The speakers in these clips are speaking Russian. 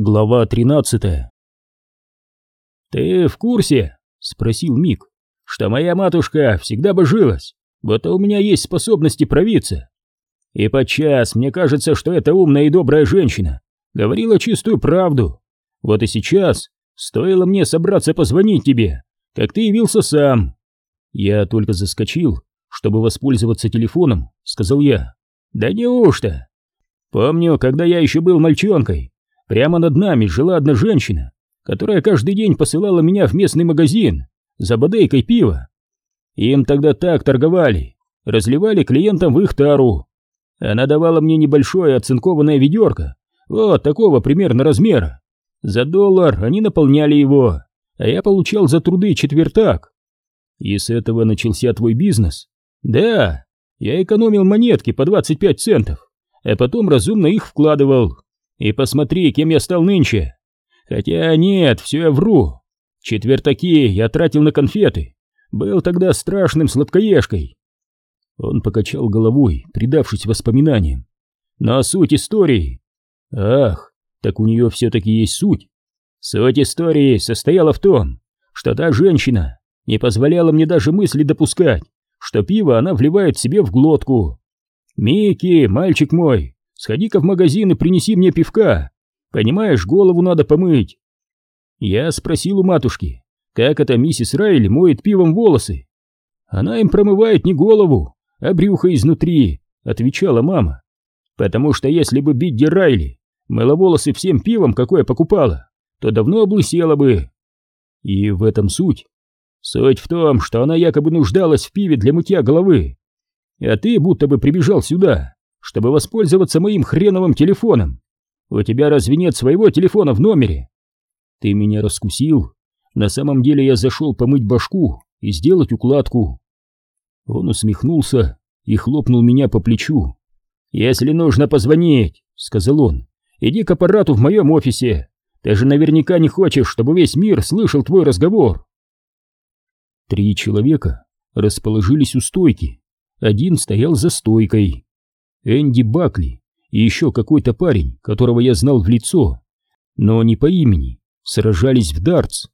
Глава 13 «Ты в курсе?» — спросил Мик, — «что моя матушка всегда божилась, будто у меня есть способности провидца. И подчас мне кажется, что эта умная и добрая женщина говорила чистую правду. Вот и сейчас стоило мне собраться позвонить тебе, как ты явился сам». Я только заскочил, чтобы воспользоваться телефоном, сказал я. «Да неужто?» «Помню, когда я еще был мальчонкой, Прямо над нами жила одна женщина, которая каждый день посылала меня в местный магазин за бодейкой пива. Им тогда так торговали, разливали клиентам в их тару. Она давала мне небольшое оцинкованное ведерко, вот такого примерно размера. За доллар они наполняли его, а я получал за труды четвертак. И с этого начался твой бизнес? Да, я экономил монетки по 25 центов, а потом разумно их вкладывал. И посмотри, кем я стал нынче. Хотя нет, все я вру. Четвертаки я тратил на конфеты. Был тогда страшным сладкоежкой. Он покачал головой, предавшись воспоминаниям. Но суть истории... Ах, так у нее все-таки есть суть. Суть истории состояла в том, что та женщина не позволяла мне даже мысли допускать, что пиво она вливает себе в глотку. «Микки, мальчик мой, Сходи-ка в магазин и принеси мне пивка. Понимаешь, голову надо помыть. Я спросил у матушки, как это миссис Райли моет пивом волосы. Она им промывает не голову, а брюхо изнутри, отвечала мама. Потому что если бы Бидди Райли мыла волосы всем пивом, какое покупала, то давно облысела бы. И в этом суть. Суть в том, что она якобы нуждалась в пиве для мытья головы. А ты будто бы прибежал сюда, чтобы воспользоваться моим хреновым телефоном. У тебя разве нет своего телефона в номере? Ты меня раскусил. На самом деле я зашел помыть башку и сделать укладку. Он усмехнулся и хлопнул меня по плечу. «Если нужно позвонить», — сказал он, — «иди к аппарату в моем офисе. Ты же наверняка не хочешь, чтобы весь мир слышал твой разговор». Три человека расположились у стойки. Один стоял за стойкой. Энди Бакли и еще какой-то парень, которого я знал в лицо, но не по имени, сражались в дартс.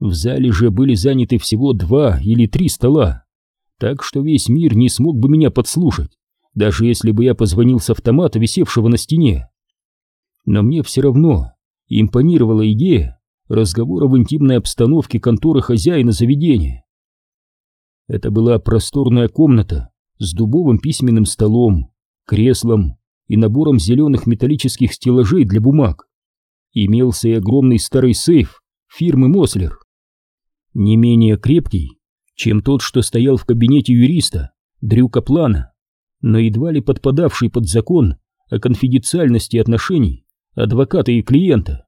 В зале же были заняты всего два или три стола, так что весь мир не смог бы меня подслушать, даже если бы я позвонил с автомата, висевшего на стене. Но мне все равно импонировала идея разговора в интимной обстановке конторы хозяина заведения. Это была просторная комната с дубовым письменным столом, креслом и набором зеленых металлических стеллажей для бумаг. Имелся и огромный старый сейф фирмы Мослер. Не менее крепкий, чем тот, что стоял в кабинете юриста Дрюка Плана, но едва ли подпадавший под закон о конфиденциальности отношений адвоката и клиента.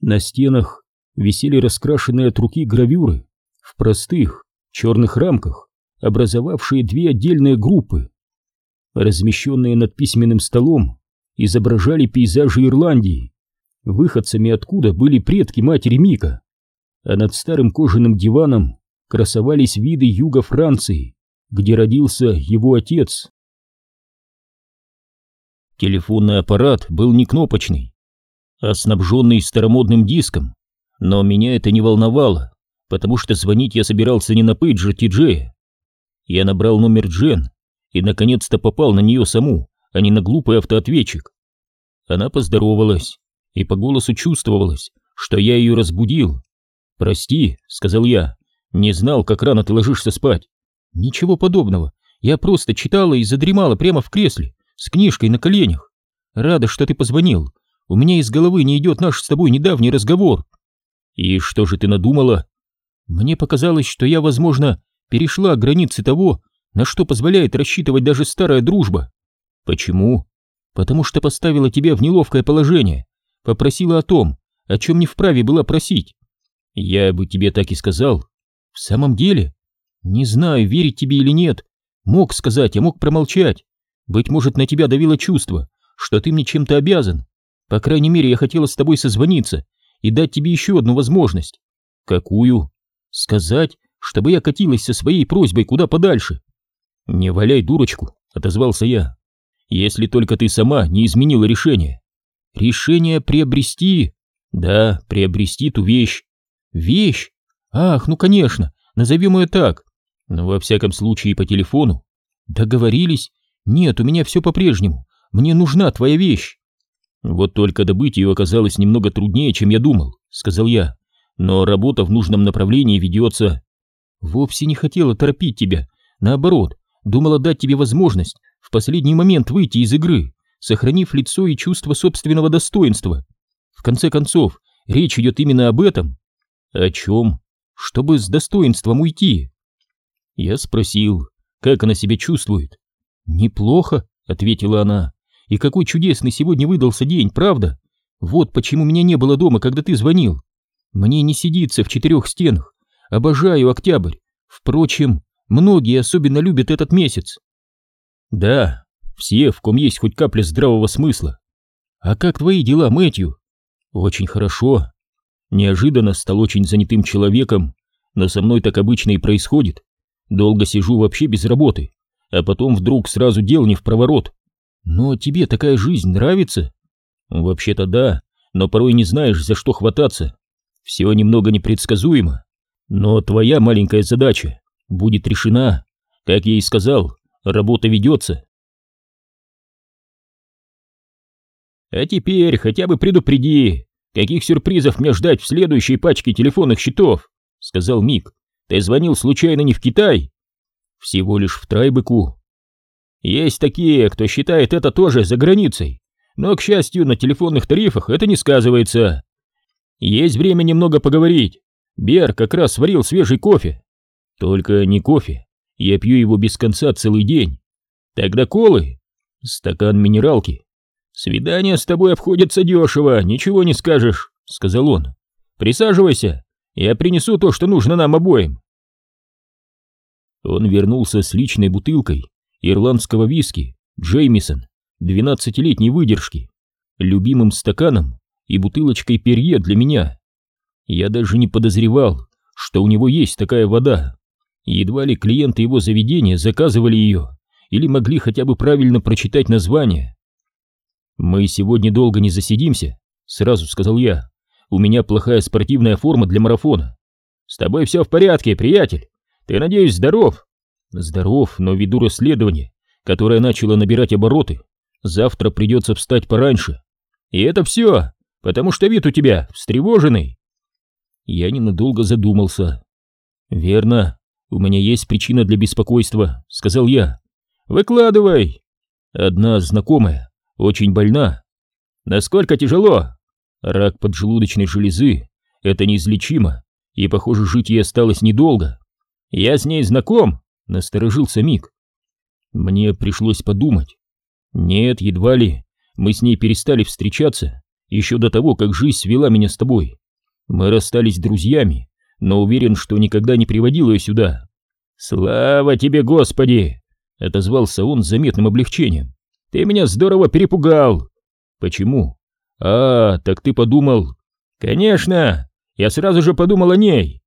На стенах висели раскрашенные от руки гравюры в простых черных рамках образовавшие две отдельные группы. Размещенные над письменным столом изображали пейзажи Ирландии, выходцами откуда были предки матери Мика, а над старым кожаным диваном красовались виды юга Франции, где родился его отец. Телефонный аппарат был не кнопочный, а снабженный старомодным диском, но меня это не волновало, потому что звонить я собирался не на пейджер Ти-Джея, я набрал номер Джен и наконец-то попал на нее саму, а не на глупый автоответчик. Она поздоровалась, и по голосу чувствовалось, что я ее разбудил. «Прости», — сказал я, — «не знал, как рано ты ложишься спать». «Ничего подобного, я просто читала и задремала прямо в кресле, с книжкой на коленях. Рада, что ты позвонил, у меня из головы не идет наш с тобой недавний разговор». «И что же ты надумала?» «Мне показалось, что я, возможно, перешла границы того, на что позволяет рассчитывать даже старая дружба. Почему? Потому что поставила тебя в неловкое положение, попросила о том, о чем не вправе была просить. Я бы тебе так и сказал. В самом деле? Не знаю, верить тебе или нет. Мог сказать, а мог промолчать. Быть может, на тебя давило чувство, что ты мне чем-то обязан. По крайней мере, я хотела с тобой созвониться и дать тебе еще одну возможность. Какую? Сказать, чтобы я катилась со своей просьбой куда подальше. «Не валяй дурочку», — отозвался я. «Если только ты сама не изменила решение. Решение приобрести. Да, приобрести ту вещь. Вещь? Ах, ну конечно, назовем ее так. Но во всяком случае по телефону. Договорились? Нет, у меня все по-прежнему. Мне нужна твоя вещь. Вот только добыть ее оказалось немного труднее, чем я думал, сказал я. Но работа в нужном направлении ведется. Вовсе не хотела торопить тебя. Наоборот, думала дать тебе возможность в последний момент выйти из игры, сохранив лицо и чувство собственного достоинства. В конце концов, речь идет именно об этом. О чем? Чтобы с достоинством уйти. Я спросил, как она себя чувствует. Неплохо, ответила она. И какой чудесный сегодня выдался день, правда? Вот почему меня не было дома, когда ты звонил. Мне не сидится в четырех стенах. Обожаю октябрь. Впрочем, многие особенно любят этот месяц. Да, все, в ком есть хоть капля здравого смысла. А как твои дела, Мэтью? Очень хорошо. Неожиданно стал очень занятым человеком, но со мной так обычно и происходит. Долго сижу вообще без работы, а потом вдруг сразу дел не в проворот. Но тебе такая жизнь нравится? Вообще-то да, но порой не знаешь, за что хвататься. Все немного непредсказуемо. Но твоя маленькая задача будет решена. Как я и сказал, работа ведется. А теперь хотя бы предупреди, каких сюрпризов мне ждать в следующей пачке телефонных счетов, сказал Мик. Ты звонил случайно не в Китай? Всего лишь в Трайбеку. Есть такие, кто считает это тоже за границей, но, к счастью, на телефонных тарифах это не сказывается. Есть время немного поговорить. Бер как раз сварил свежий кофе. Только не кофе, я пью его без конца целый день. Тогда колы, стакан минералки. Свидание с тобой обходится дешево, ничего не скажешь, сказал он. Присаживайся, я принесу то, что нужно нам обоим. Он вернулся с личной бутылкой ирландского виски Джеймисон, двенадцатилетней выдержки, любимым стаканом и бутылочкой перье для меня. Я даже не подозревал, что у него есть такая вода. Едва ли клиенты его заведения заказывали ее или могли хотя бы правильно прочитать название. «Мы сегодня долго не засидимся», — сразу сказал я. «У меня плохая спортивная форма для марафона». «С тобой все в порядке, приятель. Ты, надеюсь, здоров?» «Здоров, но ввиду расследования, которое начало набирать обороты, завтра придется встать пораньше. И это все, потому что вид у тебя встревоженный». Я ненадолго задумался. «Верно, у меня есть причина для беспокойства», — сказал я. «Выкладывай». Одна знакомая, очень больна. Насколько тяжело? Рак поджелудочной железы. Это неизлечимо, и, похоже, жить ей осталось недолго. Я с ней знаком, насторожился Мик. Мне пришлось подумать. Нет, едва ли. Мы с ней перестали встречаться еще до того, как жизнь свела меня с тобой. Мы расстались друзьями, но уверен, что никогда не приводил ее сюда. Слава тебе, Господи! Отозвался он с заметным облегчением. Ты меня здорово перепугал. Почему? А, так ты подумал. Конечно, я сразу же подумал о ней.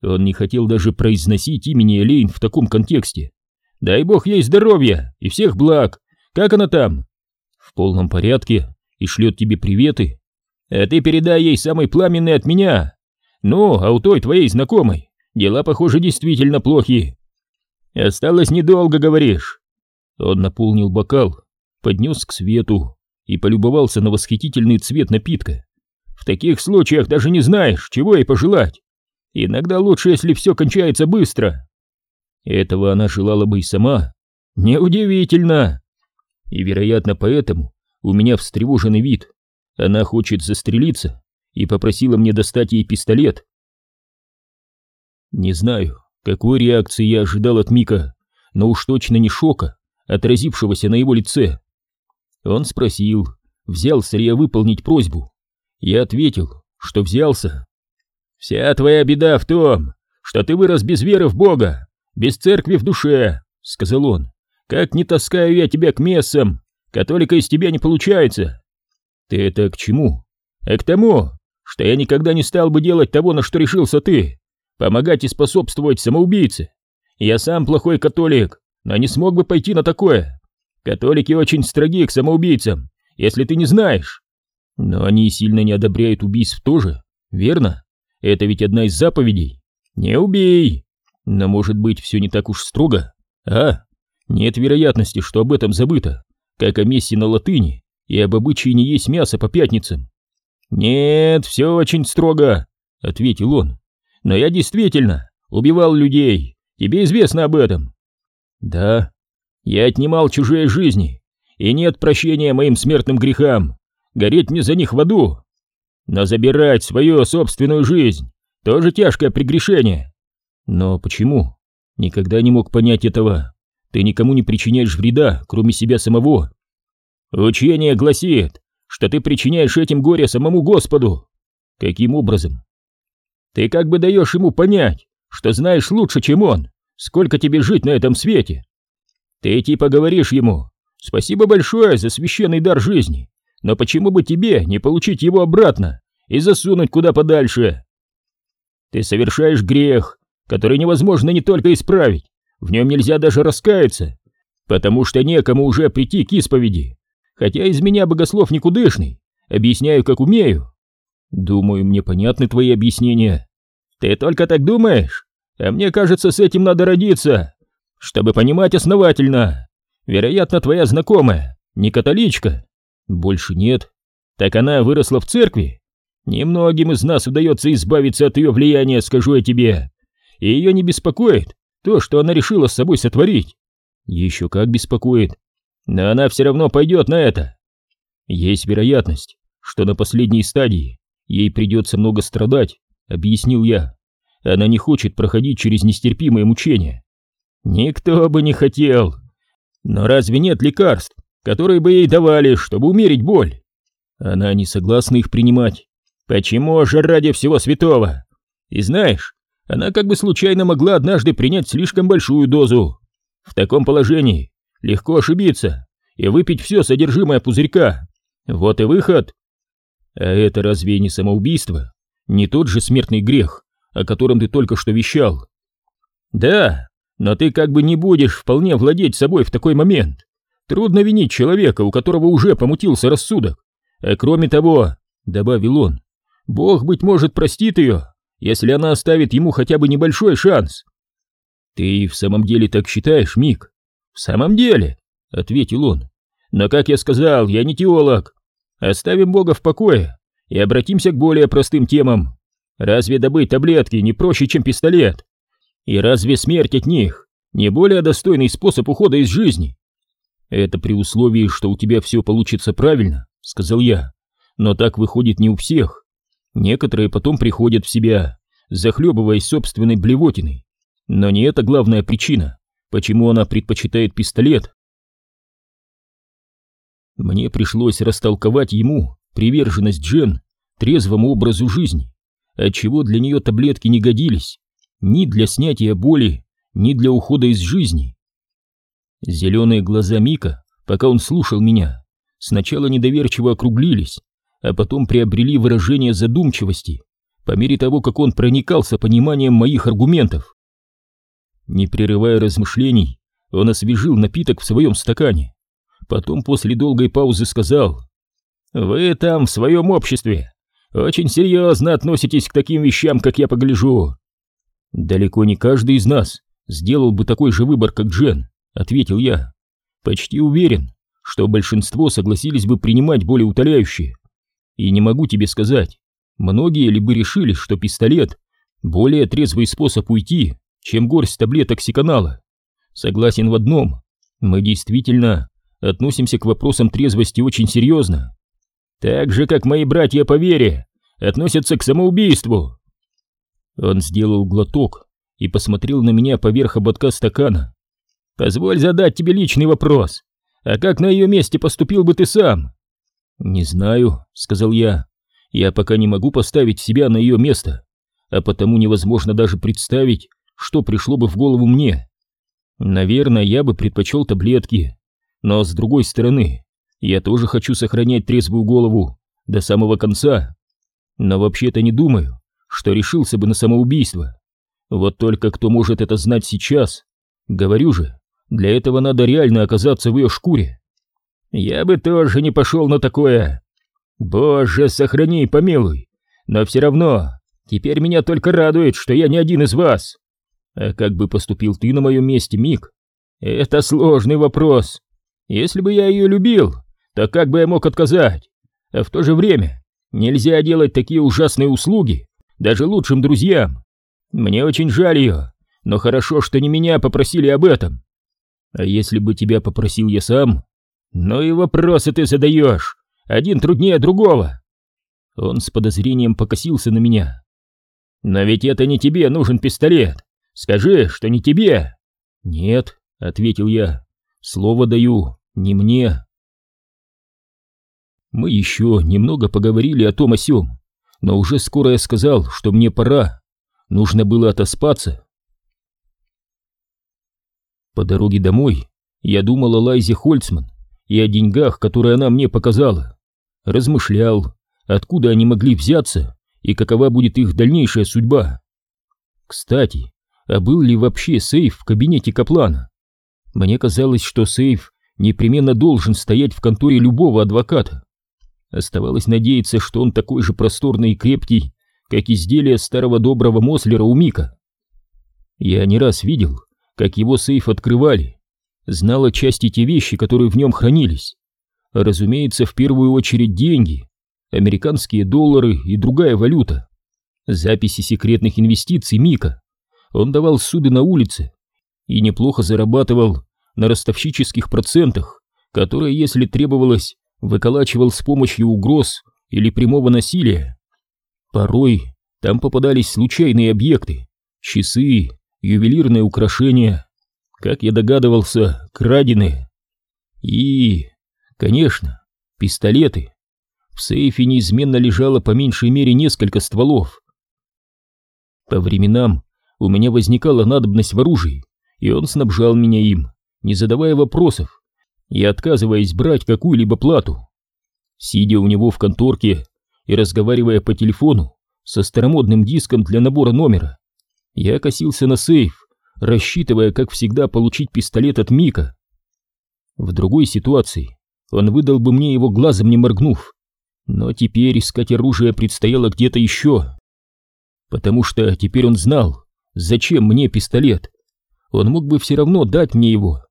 Он не хотел даже произносить имени Элейн в таком контексте. Дай бог ей здоровья и всех благ. Как она там? В полном порядке и шлет тебе приветы. А ты передай ей самый пламенный от меня. Ну, а у той твоей знакомой дела, похоже, действительно плохи. Осталось недолго, говоришь. Он наполнил бокал, поднес к свету и полюбовался на восхитительный цвет напитка. В таких случаях даже не знаешь, чего ей пожелать. Иногда лучше, если все кончается быстро. Этого она желала бы и сама. Неудивительно. И, вероятно, поэтому у меня встревоженный вид. Она хочет застрелиться и попросила мне достать ей пистолет. Не знаю, какой реакции я ожидал от Мика, но уж точно не шока, отразившегося на его лице. Он спросил, взялся ли я выполнить просьбу. Я ответил, что взялся. «Вся твоя беда в том, что ты вырос без веры в Бога, без церкви в душе», — сказал он. «Как не таскаю я тебя к мессам, католика из тебя не получается». «Ты это к чему?» «А к тому, что я никогда не стал бы делать того, на что решился ты, помогать и способствовать самоубийце. Я сам плохой католик, но не смог бы пойти на такое. Католики очень строги к самоубийцам, если ты не знаешь. Но они сильно не одобряют убийств тоже, верно? Это ведь одна из заповедей. Не убей! Но может быть все не так уж строго, а? Нет вероятности, что об этом забыто, как о мессе на латыни и об обычае не есть мясо по пятницам. Нет, все очень строго, ответил он. Но я действительно убивал людей, тебе известно об этом. Да, я отнимал чужие жизни, и нет прощения моим смертным грехам, гореть мне за них в аду. Но забирать свою собственную жизнь тоже тяжкое прегрешение. Но почему? Никогда не мог понять этого. Ты никому не причиняешь вреда, кроме себя самого. Учение гласит, что ты причиняешь этим горе самому Господу. Каким образом? Ты как бы даешь ему понять, что знаешь лучше, чем он, сколько тебе жить на этом свете. Ты типа говоришь ему, спасибо большое за священный дар жизни, но почему бы тебе не получить его обратно и засунуть куда подальше? Ты совершаешь грех, который невозможно не только исправить, в нем нельзя даже раскаяться, потому что некому уже прийти к исповеди, хотя из меня богослов никудышный, объясняю, как умею. Думаю, мне понятны твои объяснения. Ты только так думаешь? А мне кажется, с этим надо родиться, чтобы понимать основательно. Вероятно, твоя знакомая, не католичка. Больше нет. Так она выросла в церкви. Немногим из нас удается избавиться от ее влияния, скажу я тебе. И ее не беспокоит то, что она решила с собой сотворить. Еще как беспокоит. Но она все равно пойдет на это. Есть вероятность, что на последней стадии ей придется много страдать, объяснил я. Она не хочет проходить через нестерпимые мучения. Никто бы не хотел. Но разве нет лекарств, которые бы ей давали, чтобы умерить боль? Она не согласна их принимать. Почему же ради всего святого? И знаешь, она как бы случайно могла однажды принять слишком большую дозу. В таком положении легко ошибиться и выпить все содержимое пузырька. Вот и выход. А это разве не самоубийство? Не тот же смертный грех, о котором ты только что вещал? Да, но ты как бы не будешь вполне владеть собой в такой момент. Трудно винить человека, у которого уже помутился рассудок. А кроме того, — добавил он, — Бог, быть может, простит ее, если она оставит ему хотя бы небольшой шанс. Ты в самом деле так считаешь, Мик? В самом деле, — ответил он. Но, как я сказал, я не теолог. Оставим Бога в покое и обратимся к более простым темам. Разве добыть таблетки не проще, чем пистолет? И разве смерть от них не более достойный способ ухода из жизни? Это при условии, что у тебя все получится правильно, сказал я. Но так выходит не у всех. Некоторые потом приходят в себя, захлебываясь собственной блевотиной. Но не это главная причина, почему она предпочитает пистолет. Мне пришлось растолковать ему приверженность Джен трезвому образу жизни, отчего для нее таблетки не годились ни для снятия боли, ни для ухода из жизни. Зеленые глаза Мика, пока он слушал меня, сначала недоверчиво округлились, а потом приобрели выражение задумчивости по мере того, как он проникался пониманием моих аргументов. Не прерывая размышлений, он освежил напиток в своем стакане. Потом после долгой паузы сказал, «Вы там в своем обществе очень серьезно относитесь к таким вещам, как я погляжу. Далеко не каждый из нас сделал бы такой же выбор, как Джен, ответил я. Почти уверен, что большинство согласились бы принимать более утоляющие. И не могу тебе сказать, многие ли бы решили, что пистолет более трезвый способ уйти, чем горсть таблеток сиканала. Согласен в одном, мы действительно относимся к вопросам трезвости очень серьезно. Так же, как мои братья по вере относятся к самоубийству. Он сделал глоток и посмотрел на меня поверх ободка стакана. «Позволь задать тебе личный вопрос. А как на ее месте поступил бы ты сам?» «Не знаю», — сказал я. «Я пока не могу поставить себя на ее место, а потому невозможно даже представить, что пришло бы в голову мне. Наверное, я бы предпочел таблетки, но с другой стороны, я тоже хочу сохранять трезвую голову до самого конца. Но вообще-то не думаю, что решился бы на самоубийство. Вот только кто может это знать сейчас? Говорю же, для этого надо реально оказаться в ее шкуре. Я бы тоже не пошел на такое. Боже, сохрани помилуй. Но все равно, теперь меня только радует, что я не один из вас. А как бы поступил ты на моем месте, Мик? Это сложный вопрос. Если бы я ее любил, то как бы я мог отказать? А в то же время нельзя делать такие ужасные услуги даже лучшим друзьям. Мне очень жаль ее, но хорошо, что не меня попросили об этом. А если бы тебя попросил я сам? Ну и вопросы ты задаешь, один труднее другого. Он с подозрением покосился на меня. Но ведь это не тебе нужен пистолет. Скажи, что не тебе. Нет, ответил я. Слово даю, не мне. Мы еще немного поговорили о том о сём, но уже скоро я сказал, что мне пора. Нужно было отоспаться. По дороге домой я думал о Лайзе Хольцман и о деньгах, которые она мне показала. Размышлял, откуда они могли взяться и какова будет их дальнейшая судьба. Кстати, а был ли вообще сейф в кабинете Каплана? Мне казалось, что сейф непременно должен стоять в конторе любого адвоката. Оставалось надеяться, что он такой же просторный и крепкий, как изделие старого доброго Мослера у Мика. Я не раз видел, как его сейф открывали, знал о части те вещи, которые в нем хранились. Разумеется, в первую очередь деньги, американские доллары и другая валюта, записи секретных инвестиций Мика. Он давал суды на улице и неплохо зарабатывал на ростовщических процентах, которые, если требовалось, выколачивал с помощью угроз или прямого насилия. Порой там попадались случайные объекты, часы, ювелирные украшения, как я догадывался, краденые. И, конечно, пистолеты. В сейфе неизменно лежало по меньшей мере несколько стволов. По временам у меня возникала надобность в оружии, и он снабжал меня им, не задавая вопросов и отказываясь брать какую-либо плату. Сидя у него в конторке и разговаривая по телефону со старомодным диском для набора номера, я косился на сейф, рассчитывая, как всегда, получить пистолет от Мика. В другой ситуации он выдал бы мне его глазом не моргнув, но теперь искать оружие предстояло где-то еще. Потому что теперь он знал, зачем мне пистолет. Он мог бы все равно дать мне его.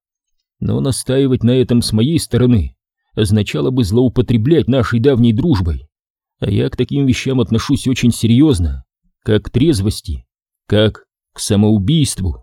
Но настаивать на этом с моей стороны означало бы злоупотреблять нашей давней дружбой. А я к таким вещам отношусь очень серьезно, как к трезвости, как к самоубийству.